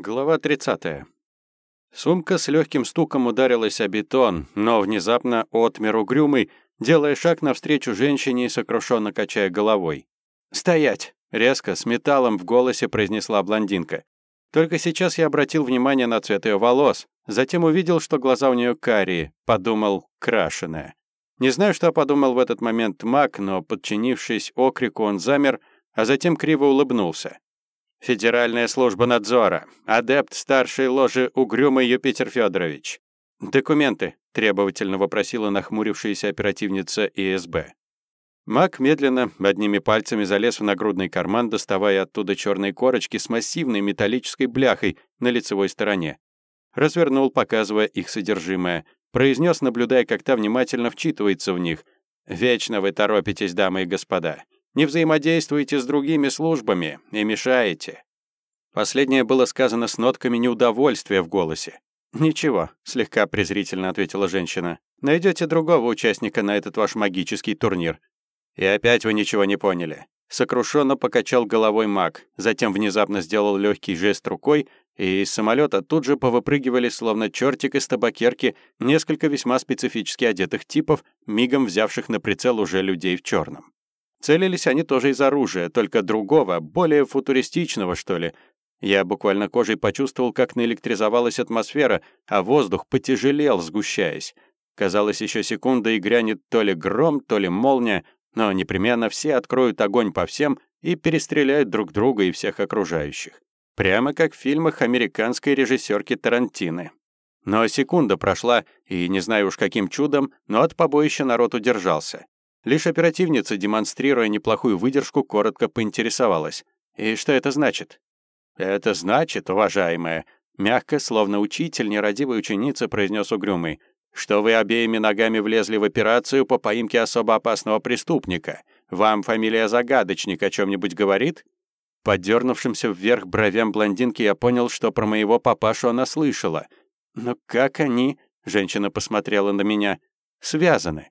Глава 30. Сумка с легким стуком ударилась о бетон, но внезапно отмер угрюмый, делая шаг навстречу женщине и сокрушенно качая головой. «Стоять!» — резко, с металлом в голосе произнесла блондинка. Только сейчас я обратил внимание на цвет ее волос, затем увидел, что глаза у нее карие, подумал «крашеная». Не знаю, что подумал в этот момент маг, но, подчинившись окрику, он замер, а затем криво улыбнулся. Федеральная служба надзора. Адепт старшей ложи Угрюмый Юпитер Федорович. Документы, требовательно вопросила нахмурившаяся оперативница ИСБ. Мак медленно, одними пальцами залез в нагрудный карман, доставая оттуда черные корочки с массивной металлической бляхой на лицевой стороне. Развернул, показывая их содержимое. Произнес, наблюдая, как та внимательно вчитывается в них. «Вечно вы торопитесь, дамы и господа не взаимодействуете с другими службами и мешаете». Последнее было сказано с нотками неудовольствия в голосе. «Ничего», — слегка презрительно ответила женщина. Найдете другого участника на этот ваш магический турнир». «И опять вы ничего не поняли». Сокрушенно покачал головой маг, затем внезапно сделал легкий жест рукой, и из самолета тут же повыпрыгивали, словно чертик из табакерки, несколько весьма специфически одетых типов, мигом взявших на прицел уже людей в черном. Целились они тоже из оружия, только другого, более футуристичного, что ли. Я буквально кожей почувствовал, как наэлектризовалась атмосфера, а воздух потяжелел, сгущаясь. Казалось, еще секунда и грянет то ли гром, то ли молния, но непременно все откроют огонь по всем и перестреляют друг друга и всех окружающих. Прямо как в фильмах американской режиссерки Тарантины. Но секунда прошла, и не знаю уж каким чудом, но от побоища народ удержался. Лишь оперативница, демонстрируя неплохую выдержку, коротко поинтересовалась. «И что это значит?» «Это значит, уважаемая», мягко, словно учитель нерадивой ученицы, произнес угрюмый, что вы обеими ногами влезли в операцию по поимке особо опасного преступника. Вам фамилия Загадочник о чем-нибудь говорит?» Поддернувшимся вверх бровям блондинки я понял, что про моего папашу она слышала. «Но как они...» — женщина посмотрела на меня. «Связаны?»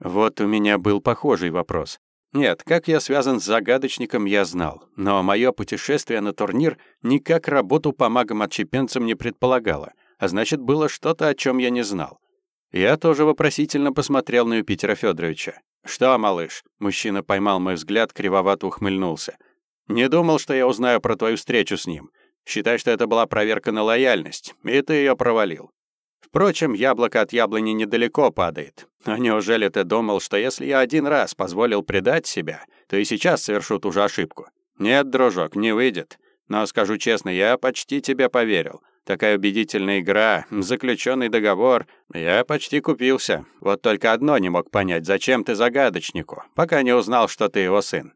Вот у меня был похожий вопрос. Нет, как я связан с загадочником, я знал. Но мое путешествие на турнир никак работу по магам-отщепенцам не предполагало. А значит, было что-то, о чем я не знал. Я тоже вопросительно посмотрел на Юпитера Федоровича. «Что, малыш?» Мужчина поймал мой взгляд, кривовато ухмыльнулся. «Не думал, что я узнаю про твою встречу с ним. Считай, что это была проверка на лояльность, и ты ее провалил. Впрочем, яблоко от яблони недалеко падает. А неужели ты думал, что если я один раз позволил предать себя, то и сейчас совершу ту же ошибку? Нет, дружок, не выйдет. Но скажу честно, я почти тебе поверил. Такая убедительная игра, заключенный договор. Я почти купился. Вот только одно не мог понять, зачем ты загадочнику, пока не узнал, что ты его сын.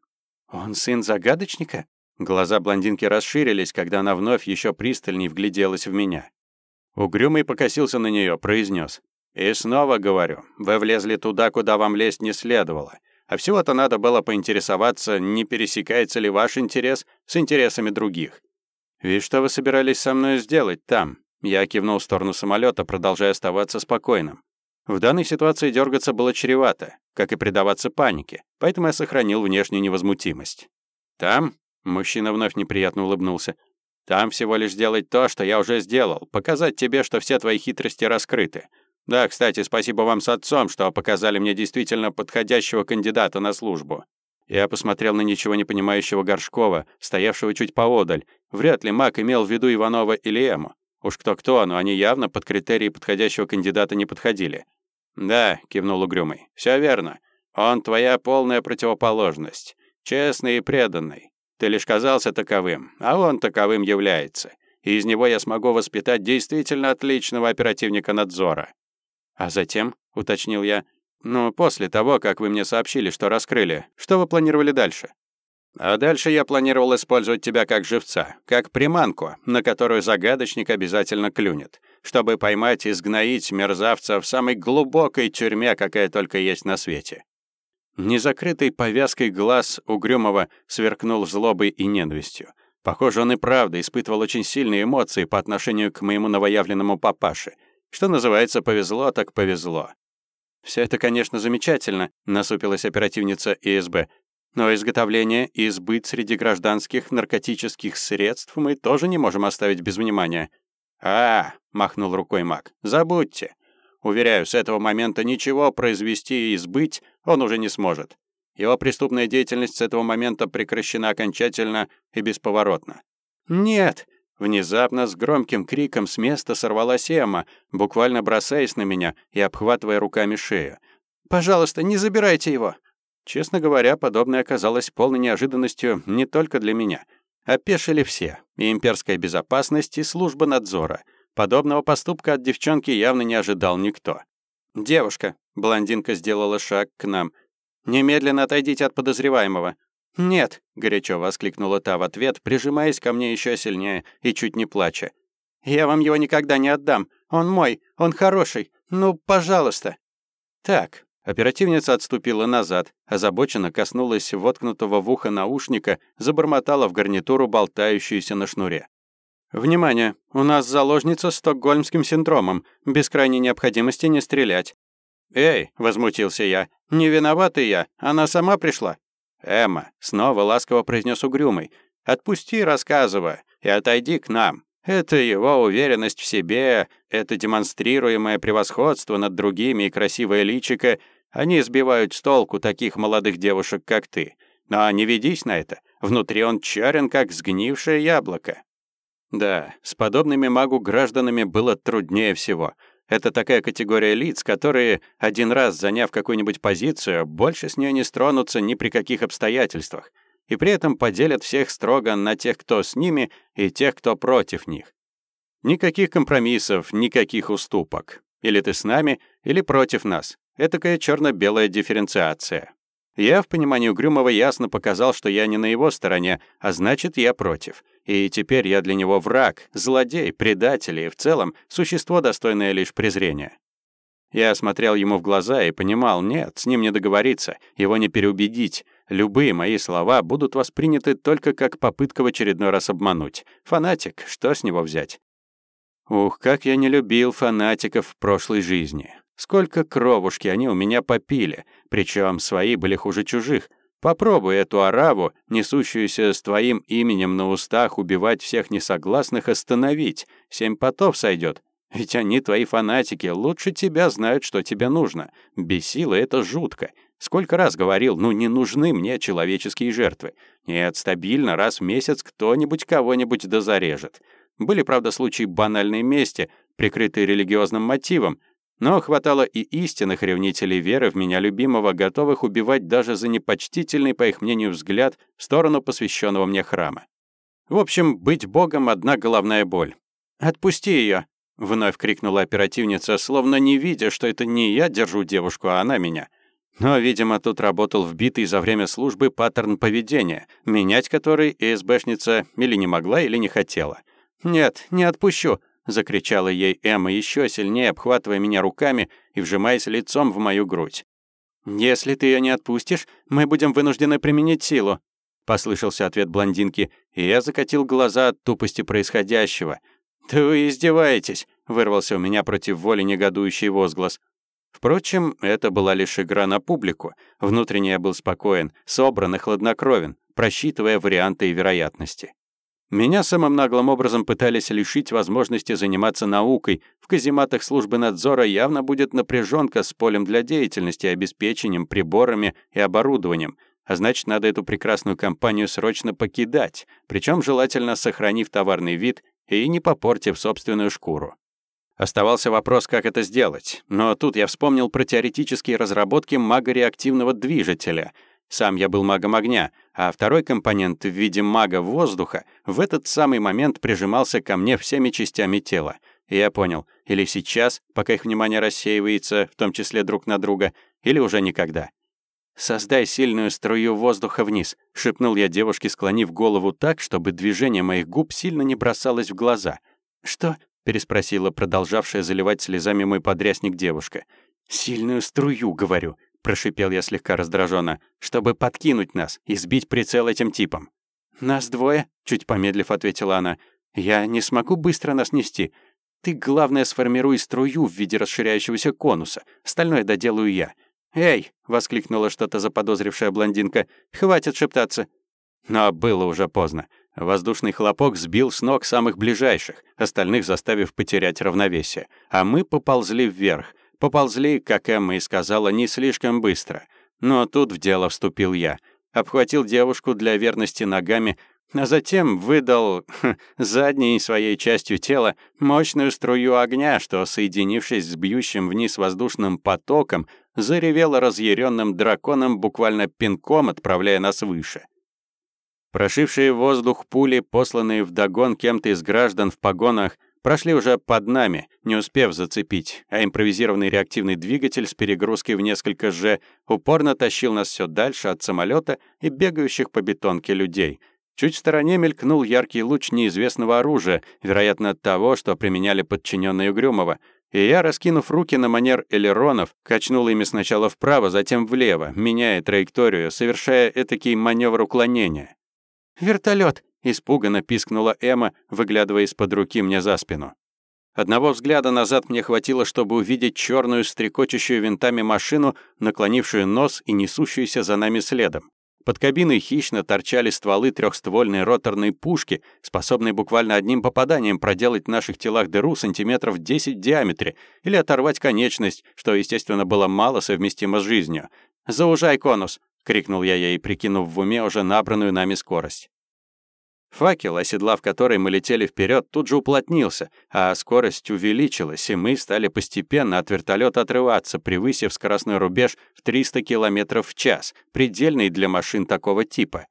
Он сын загадочника? Глаза блондинки расширились, когда она вновь еще пристальней вгляделась в меня. Угрюмый покосился на нее, произнес. «И снова говорю, вы влезли туда, куда вам лезть не следовало. А всего-то надо было поинтересоваться, не пересекается ли ваш интерес с интересами других. И что вы собирались со мной сделать там?» Я кивнул в сторону самолета, продолжая оставаться спокойным. В данной ситуации дергаться было чревато, как и предаваться панике, поэтому я сохранил внешнюю невозмутимость. «Там?» — мужчина вновь неприятно улыбнулся. Там всего лишь сделать то, что я уже сделал, показать тебе, что все твои хитрости раскрыты. Да, кстати, спасибо вам с отцом, что показали мне действительно подходящего кандидата на службу. Я посмотрел на ничего не понимающего Горшкова, стоявшего чуть поодаль. Вряд ли маг имел в виду Иванова или Эму. Уж кто-кто, но они явно под критерии подходящего кандидата не подходили. «Да», — кивнул Угрюмый, — «всё верно. Он твоя полная противоположность. Честный и преданный. Ты лишь казался таковым, а он таковым является. И из него я смогу воспитать действительно отличного оперативника надзора. А затем, уточнил я, ну, после того, как вы мне сообщили, что раскрыли, что вы планировали дальше? А дальше я планировал использовать тебя как живца, как приманку, на которую загадочник обязательно клюнет, чтобы поймать и сгноить мерзавца в самой глубокой тюрьме, какая только есть на свете. Незакрытой повязкой глаз Угрюмова сверкнул злобой и ненавистью. Похоже, он и правда испытывал очень сильные эмоции по отношению к моему новоявленному папаше. Что называется, повезло так повезло. Все это, конечно, замечательно», — насупилась оперативница ИСБ. Но изготовление и сбыт среди гражданских наркотических средств мы тоже не можем оставить без внимания. «А, — махнул рукой маг, — забудьте. Уверяю, с этого момента ничего произвести и сбыть он уже не сможет. Его преступная деятельность с этого момента прекращена окончательно и бесповоротно. «Нет!» Внезапно с громким криком с места сорвалась Эмма, буквально бросаясь на меня и обхватывая руками шею. «Пожалуйста, не забирайте его!» Честно говоря, подобное оказалось полной неожиданностью не только для меня. Опешили все — и имперская безопасность, и служба надзора — Подобного поступка от девчонки явно не ожидал никто. «Девушка», — блондинка сделала шаг к нам, — «немедленно отойдите от подозреваемого». «Нет», — горячо воскликнула та в ответ, прижимаясь ко мне еще сильнее и чуть не плача. «Я вам его никогда не отдам. Он мой, он хороший. Ну, пожалуйста». «Так». Оперативница отступила назад, озабоченно коснулась воткнутого в ухо наушника, забормотала в гарнитуру, болтающуюся на шнуре. «Внимание! У нас заложница с стокгольмским синдромом. Без крайней необходимости не стрелять». «Эй!» — возмутился я. «Не виноватый я. Она сама пришла». «Эмма!» — снова ласково произнес угрюмый. «Отпусти, рассказывая, и отойди к нам. Это его уверенность в себе, это демонстрируемое превосходство над другими и красивое личико. Они сбивают с толку таких молодых девушек, как ты. Но не ведись на это. Внутри он чарен, как сгнившее яблоко. Да, с подобными магу-гражданами было труднее всего. Это такая категория лиц, которые, один раз заняв какую-нибудь позицию, больше с нее не стронутся ни при каких обстоятельствах, и при этом поделят всех строго на тех, кто с ними, и тех, кто против них. Никаких компромиссов, никаких уступок. Или ты с нами, или против нас. Этакая черно-белая дифференциация. Я, в понимании Угрюмова, ясно показал, что я не на его стороне, а значит, я против. И теперь я для него враг, злодей, предатель и в целом существо, достойное лишь презрения. Я смотрел ему в глаза и понимал, нет, с ним не договориться, его не переубедить. Любые мои слова будут восприняты только как попытка в очередной раз обмануть. Фанатик, что с него взять? Ух, как я не любил фанатиков в прошлой жизни. Сколько кровушки они у меня попили, причем свои были хуже чужих. Попробуй эту ораву, несущуюся с твоим именем на устах, убивать всех несогласных, остановить. Семь потов сойдет. Ведь они твои фанатики, лучше тебя знают, что тебе нужно. Бесило это жутко. Сколько раз говорил, ну не нужны мне человеческие жертвы. Нет, стабильно раз в месяц кто-нибудь кого-нибудь дозарежет. Были, правда, случаи банальной мести, прикрытые религиозным мотивом, но хватало и истинных ревнителей веры в меня любимого, готовых убивать даже за непочтительный, по их мнению, взгляд в сторону посвященного мне храма. В общем, быть богом — одна головная боль. «Отпусти ее!» — вновь крикнула оперативница, словно не видя, что это не я держу девушку, а она меня. Но, видимо, тут работал вбитый за время службы паттерн поведения, менять который ИСБшница или не могла, или не хотела. «Нет, не отпущу закричала ей Эмма еще сильнее, обхватывая меня руками и вжимаясь лицом в мою грудь. «Если ты ее не отпустишь, мы будем вынуждены применить силу», — послышался ответ блондинки, и я закатил глаза от тупости происходящего. «Да вы издеваетесь», — вырвался у меня против воли негодующий возглас. Впрочем, это была лишь игра на публику. Внутренне я был спокоен, собран и хладнокровен, просчитывая варианты и вероятности. Меня самым наглым образом пытались лишить возможности заниматься наукой. В казематах службы надзора явно будет напряженка с полем для деятельности, обеспечением, приборами и оборудованием. А значит, надо эту прекрасную компанию срочно покидать, причем желательно сохранив товарный вид и не попортив собственную шкуру. Оставался вопрос, как это сделать. Но тут я вспомнил про теоретические разработки магореактивного движителя — сам я был магом огня, а второй компонент в виде мага воздуха в этот самый момент прижимался ко мне всеми частями тела. И я понял, или сейчас, пока их внимание рассеивается, в том числе друг на друга, или уже никогда. «Создай сильную струю воздуха вниз», — шепнул я девушке, склонив голову так, чтобы движение моих губ сильно не бросалось в глаза. «Что?» — переспросила продолжавшая заливать слезами мой подрясник девушка. «Сильную струю, говорю», прошипел я слегка раздраженно, чтобы подкинуть нас и сбить прицел этим типом. «Нас двое», — чуть помедлив ответила она. «Я не смогу быстро нас нести. Ты, главное, сформируй струю в виде расширяющегося конуса. Остальное доделаю я. «Эй!» — воскликнула что-то заподозрившая блондинка. «Хватит шептаться!» Но было уже поздно. Воздушный хлопок сбил с ног самых ближайших, остальных заставив потерять равновесие. А мы поползли вверх. Поползли, как Эмма и сказала, не слишком быстро. Но тут в дело вступил я. Обхватил девушку для верности ногами, а затем выдал хм, задней своей частью тела мощную струю огня, что, соединившись с бьющим вниз воздушным потоком, заревело разъяренным драконом буквально пинком, отправляя нас выше. Прошившие воздух пули, посланные вдогон кем-то из граждан в погонах, прошли уже под нами, не успев зацепить, а импровизированный реактивный двигатель с перегрузкой в несколько «Ж» упорно тащил нас все дальше от самолета и бегающих по бетонке людей. Чуть в стороне мелькнул яркий луч неизвестного оружия, вероятно, того, что применяли подчиненные Угрюмова, и я, раскинув руки на манер элеронов, качнул ими сначала вправо, затем влево, меняя траекторию, совершая этакий маневр уклонения. «Вертолет!» — испуганно пискнула Эмма, выглядывая из-под руки мне за спину. Одного взгляда назад мне хватило, чтобы увидеть черную, стрекочущую винтами машину, наклонившую нос и несущуюся за нами следом. Под кабиной хищно торчали стволы трехствольной роторной пушки, способной буквально одним попаданием проделать в наших телах дыру сантиметров 10 в диаметре или оторвать конечность, что, естественно, было мало совместимо с жизнью. «Заужай конус!» — крикнул я ей, прикинув в уме уже набранную нами скорость. Факел, оседлав который мы летели вперед, тут же уплотнился, а скорость увеличилась, и мы стали постепенно от вертолета отрываться, превысив скоростной рубеж в 300 км в час, предельный для машин такого типа.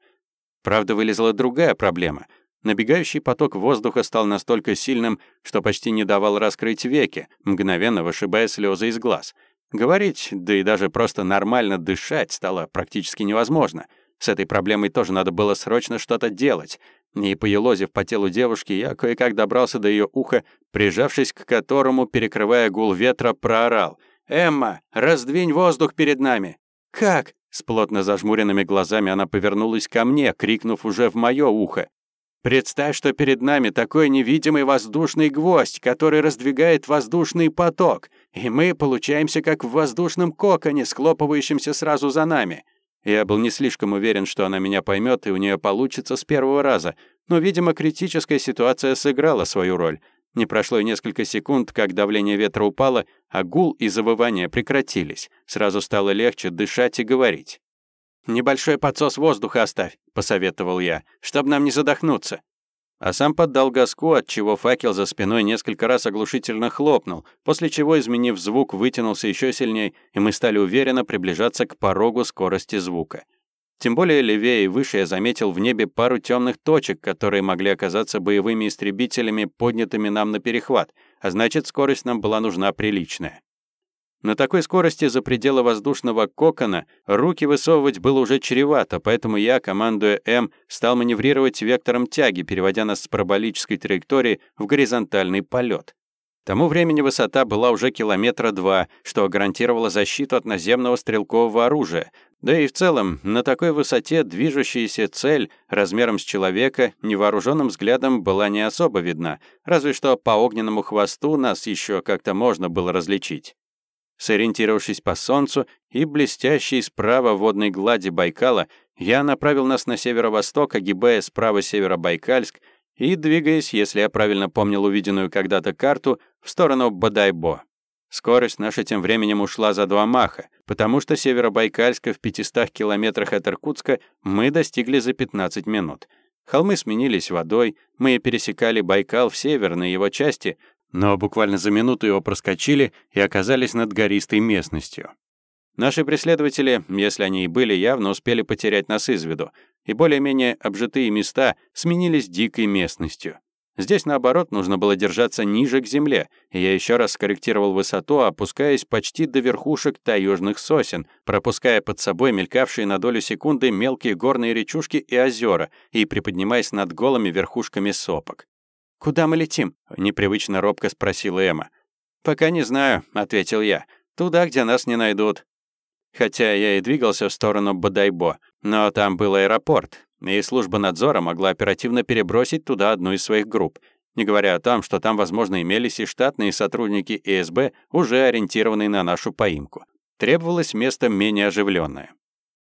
Правда, вылезла другая проблема. Набегающий поток воздуха стал настолько сильным, что почти не давал раскрыть веки, мгновенно вышибая слезы из глаз. Говорить, да и даже просто нормально дышать стало практически невозможно. С этой проблемой тоже надо было срочно что-то делать — и поелозив по телу девушки, я кое-как добрался до ее уха, прижавшись к которому, перекрывая гул ветра, проорал. «Эмма, раздвинь воздух перед нами!» «Как?» С плотно зажмуренными глазами она повернулась ко мне, крикнув уже в мое ухо. «Представь, что перед нами такой невидимый воздушный гвоздь, который раздвигает воздушный поток, и мы получаемся как в воздушном коконе, схлопывающемся сразу за нами. Я был не слишком уверен, что она меня поймет и у нее получится с первого раза, но, видимо, критическая ситуация сыграла свою роль. Не прошло и несколько секунд, как давление ветра упало, а гул и завывания прекратились. Сразу стало легче дышать и говорить. «Небольшой подсос воздуха оставь», — посоветовал я, «чтобы нам не задохнуться» а сам поддал газку, отчего факел за спиной несколько раз оглушительно хлопнул, после чего, изменив звук, вытянулся еще сильнее, и мы стали уверенно приближаться к порогу скорости звука. Тем более левее и выше я заметил в небе пару темных точек, которые могли оказаться боевыми истребителями, поднятыми нам на перехват, а значит, скорость нам была нужна приличная. На такой скорости за пределы воздушного кокона руки высовывать было уже чревато, поэтому я, командуя М, стал маневрировать вектором тяги, переводя нас с параболической траектории в горизонтальный полет. К тому времени высота была уже километра два, что гарантировало защиту от наземного стрелкового оружия. Да и в целом, на такой высоте движущаяся цель размером с человека невооруженным взглядом была не особо видна, разве что по огненному хвосту нас еще как-то можно было различить. Сориентировавшись по солнцу и блестящей справа водной глади Байкала, я направил нас на северо-восток, огибая справа Северобайкальск и двигаясь, если я правильно помнил увиденную когда-то карту, в сторону Бадайбо. Скорость наша тем временем ушла за два маха, потому что Северобайкальска в 500 километрах от Иркутска мы достигли за 15 минут. Холмы сменились водой, мы пересекали Байкал в северной его части, но буквально за минуту его проскочили и оказались над гористой местностью. Наши преследователи, если они и были, явно успели потерять нас из виду, и более-менее обжитые места сменились дикой местностью. Здесь, наоборот, нужно было держаться ниже к земле, и я еще раз скорректировал высоту, опускаясь почти до верхушек таежных сосен, пропуская под собой мелькавшие на долю секунды мелкие горные речушки и озера и приподнимаясь над голыми верхушками сопок. «Куда мы летим?» — непривычно робко спросила Эмма. «Пока не знаю», — ответил я. «Туда, где нас не найдут». Хотя я и двигался в сторону Бадайбо, но там был аэропорт, и служба надзора могла оперативно перебросить туда одну из своих групп, не говоря о том, что там, возможно, имелись и штатные сотрудники ИСБ, уже ориентированные на нашу поимку. Требовалось место менее оживленное.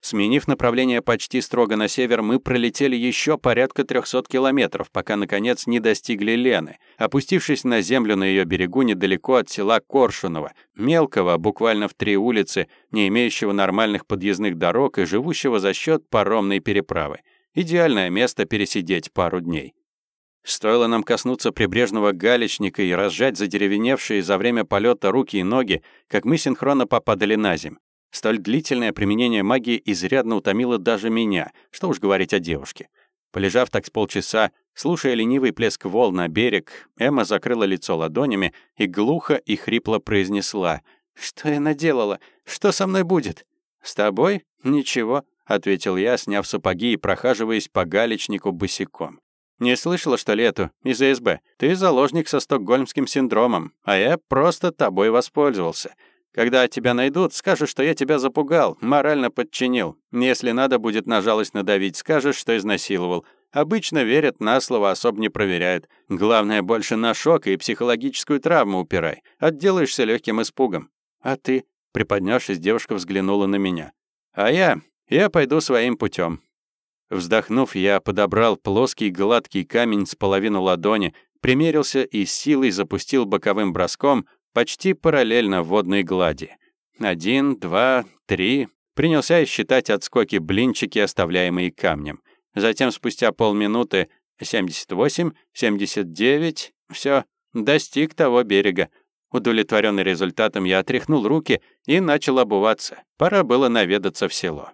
Сменив направление почти строго на север, мы пролетели еще порядка 300 километров, пока, наконец, не достигли Лены, опустившись на землю на ее берегу недалеко от села Коршунова, мелкого, буквально в три улицы, не имеющего нормальных подъездных дорог и живущего за счет паромной переправы. Идеальное место пересидеть пару дней. Стоило нам коснуться прибрежного галечника и разжать задеревеневшие за время полета руки и ноги, как мы синхронно попадали на земь. Столь длительное применение магии изрядно утомило даже меня, что уж говорить о девушке. Полежав так с полчаса, слушая ленивый плеск волн на берег, Эмма закрыла лицо ладонями и глухо и хрипло произнесла. «Что я наделала? Что со мной будет?» «С тобой? Ничего», — ответил я, сняв сапоги и прохаживаясь по галечнику босиком. «Не слышала, что ли, эту, из СБ? Ты заложник со стокгольмским синдромом, а я просто тобой воспользовался. Когда тебя найдут, скажешь, что я тебя запугал, морально подчинил. Если надо будет на жалость надавить, скажешь, что изнасиловал. Обычно верят на слово, особо не проверяют. Главное, больше на шок и психологическую травму упирай. Отделаешься легким испугом. А ты, приподнявшись, девушка взглянула на меня. А я, я пойду своим путем. Вздохнув, я подобрал плоский гладкий камень с половину ладони, примерился и силой запустил боковым броском, почти параллельно водной глади. Один, два, три. Принялся считать отскоки блинчики, оставляемые камнем. Затем спустя полминуты 78, 79, все, достиг того берега. Удовлетворенный результатом, я отряхнул руки и начал обуваться. Пора было наведаться в село.